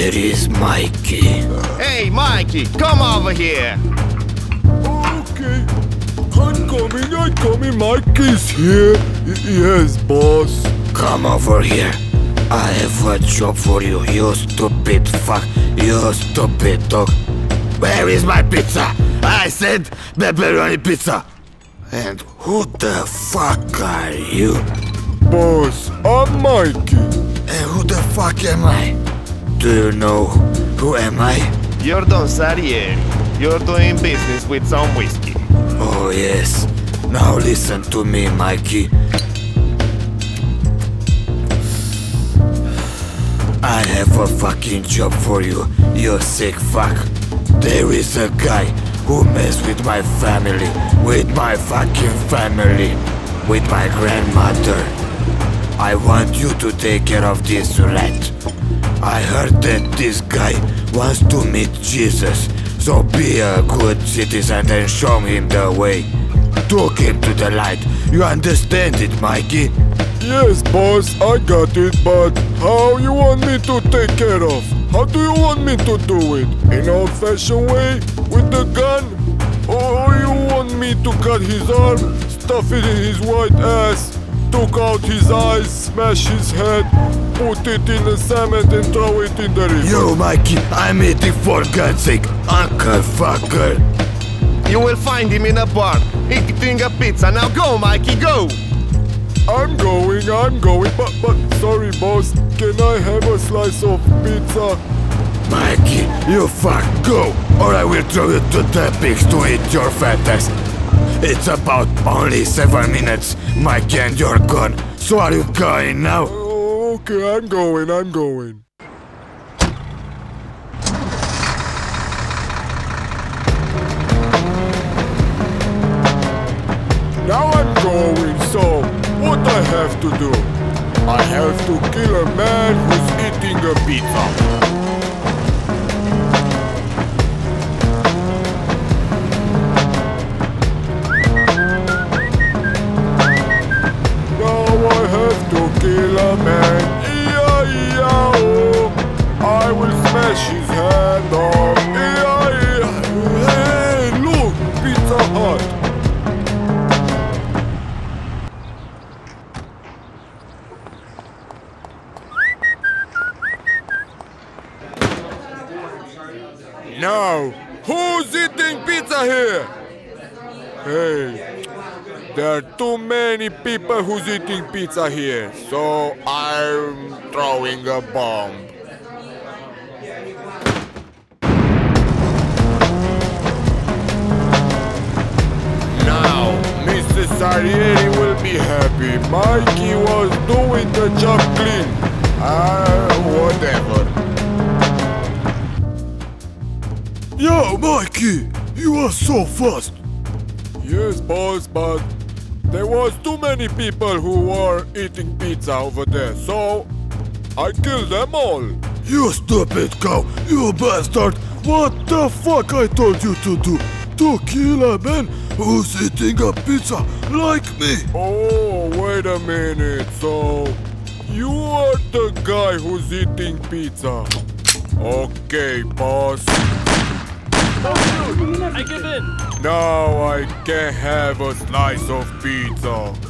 Where is Mikey? Hey, Mikey, come over here. Okay. I'm coming, I'm coming. Mikey's here. Y- yes, boss. Come over here. I have a job for you, you stupid fuck. You stupid dog. Where is my pizza? I said pepperoni pizza. And who the fuck are you? Boss, I'm Mikey. And who the fuck am I? Do you know who am I? You're Don Sarieri. You're doing business with some whiskey. Oh yes. Now listen to me, Mikey. I have a fucking job for you, you sick fuck. There is a guy who messed with my family, with my fucking family, with my grandmother. I want you to take care of this rat. I heard that this guy wants to meet Jesus, so be a good citizen and show him the way. Took him to the light. You understand it, Mikey? Yes, boss, I got it, but how you want me to take care of? How do you want me to do it? In old-fashioned way? With the gun? Or you want me to cut his arm, stuff it in his white ass, took out his eyes, smash his head, put it in the cement and throw it in the river? Yo, Mikey, I'm eating for God's sake. Uncle fucker. You will find him in a bar, eating a pizza. Now go, Mikey, go! I'm going, I'm going, but, but, sorry, boss, can I have a slice of pizza? Mikey, you fuck go, or I will throw you to the pigs to eat your fat ass. It's about only seven minutes, Mikey, and you're gone. So are you going now? Okay, I'm going, I'm going. Now I'm going, so what I have to do? I have to kill a man who's eating a pizza. E-I-E-I-O. I will smash his hand off. E-I-E-I-O. Hey, look, Pizza Hut. Now, who's eating pizza here? Hey, there are too many people who's eating pizza here, so I'm throwing a bomb. Now, Mr. Sarieri will be happy. Mikey was doing the job clean. Ah, whatever. Yo, Mikey, you are so fast. Yes, boss, but there was too many people who were eating pizza over there, so I killed them all. You stupid cow, you bastard! What the fuck I told you to do? To kill a man who's eating a pizza like me! Oh, wait a minute. So, you are the guy who's eating pizza. Okay, boss. I give in. Now I can have a slice of pizza.